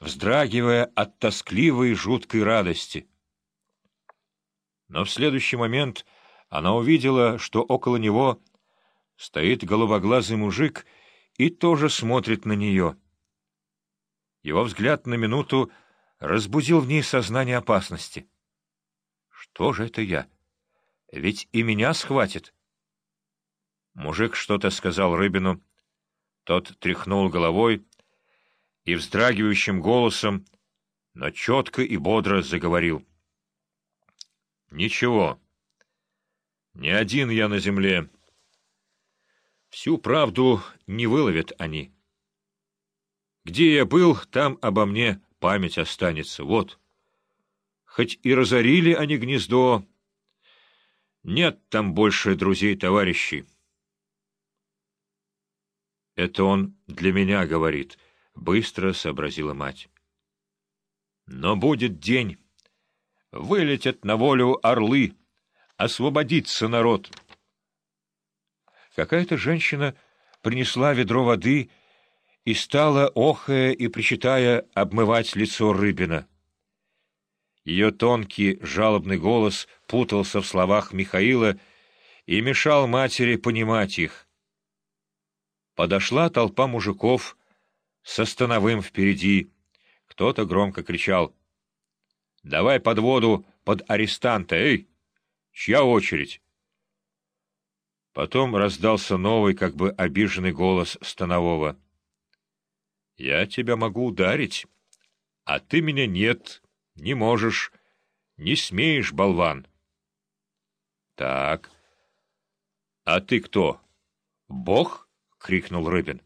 вздрагивая от тоскливой и жуткой радости. Но в следующий момент она увидела, что около него стоит голубоглазый мужик и тоже смотрит на нее. Его взгляд на минуту разбудил в ней сознание опасности. «Что же это я? Ведь и меня схватит». Мужик что-то сказал Рыбину. Тот тряхнул головой и вздрагивающим голосом, но четко и бодро заговорил. «Ничего, не один я на земле. Всю правду не выловят они. Где я был, там обо мне память останется. Вот. Хоть и разорили они гнездо, нет там больше друзей-товарищей. Это он для меня говорит, — быстро сообразила мать. Но будет день. Вылетят на волю орлы. Освободится народ. Какая-то женщина принесла ведро воды и стала, охая и причитая, обмывать лицо Рыбина. Ее тонкий, жалобный голос путался в словах Михаила и мешал матери понимать их. Подошла толпа мужиков со становым впереди. Кто-то громко кричал. — Давай под воду, под арестанта, эй! Чья очередь? Потом раздался новый, как бы обиженный голос Станового. — Я тебя могу ударить, а ты меня нет, не можешь, не смеешь, болван. — Так. — А ты кто? Бог? —— крикнул Рыбин.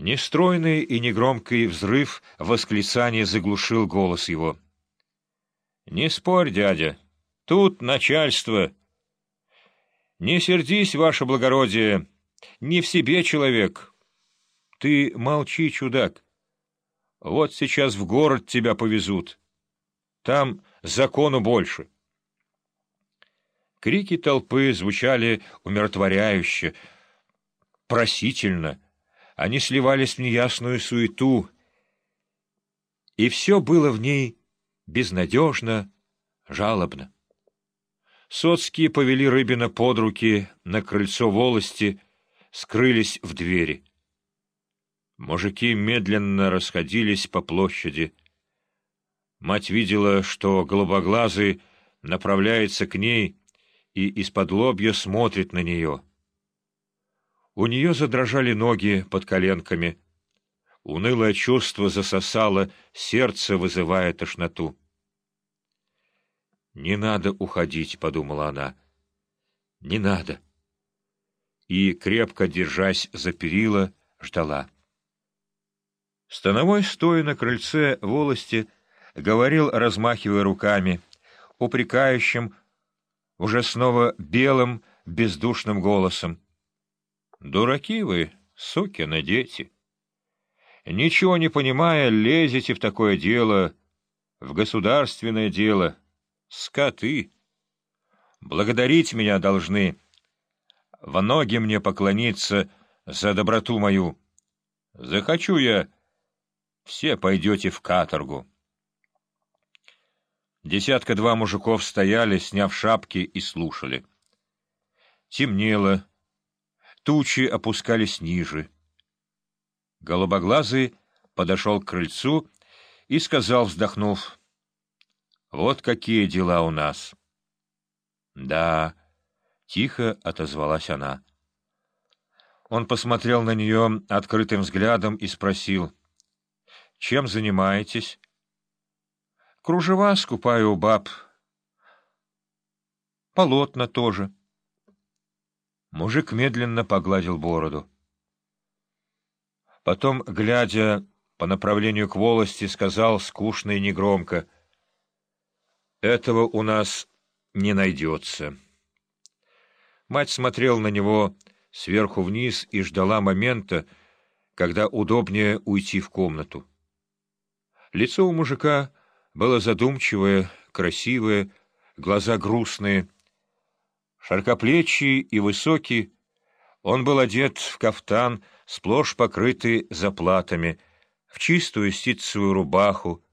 Нестройный и негромкий взрыв восклицания заглушил голос его. — Не спорь, дядя, тут начальство. Не сердись, ваше благородие, не в себе человек. Ты молчи, чудак. Вот сейчас в город тебя повезут. Там закону больше. Крики толпы звучали умиротворяюще, просительно, они сливались в неясную суету, и все было в ней безнадежно, жалобно. Соцкие повели Рыбина под руки на крыльцо волости, скрылись в двери. Мужики медленно расходились по площади. Мать видела, что голубоглазый направляется к ней и из-под лобья смотрит на нее. У нее задрожали ноги под коленками. Унылое чувство засосало, сердце вызывая тошноту. «Не надо уходить», — подумала она. «Не надо». И, крепко держась за перила, ждала. Становой, стоя на крыльце волости, говорил, размахивая руками, упрекающим, уже снова белым, бездушным голосом. Дураки вы, сукины дети. Ничего не понимая, лезете в такое дело, в государственное дело. Скоты. Благодарить меня должны. В ноги мне поклониться за доброту мою. Захочу я, все пойдете в каторгу. Десятка-два мужиков стояли, сняв шапки, и слушали. Темнело, тучи опускались ниже. Голубоглазый подошел к крыльцу и сказал, вздохнув, «Вот какие дела у нас». «Да», — тихо отозвалась она. Он посмотрел на нее открытым взглядом и спросил, «Чем занимаетесь?» «Кружева скупаю у баб. Полотна тоже». Мужик медленно погладил бороду. Потом, глядя по направлению к волости, сказал скучно и негромко, «Этого у нас не найдется». Мать смотрела на него сверху вниз и ждала момента, когда удобнее уйти в комнату. Лицо у мужика было задумчивое, красивое, глаза грустные — Широкоплечий и высокий, он был одет в кафтан, сплошь покрытый заплатами, в чистую ситцевую рубаху,